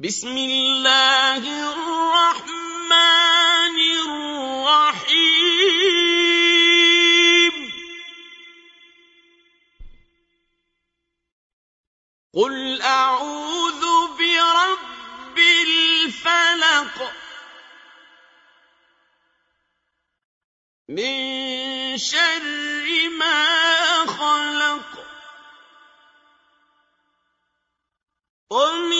بسم الله الرحمن الرحيم. قل أعوذ برب الفلق من شر ما خلق. ومن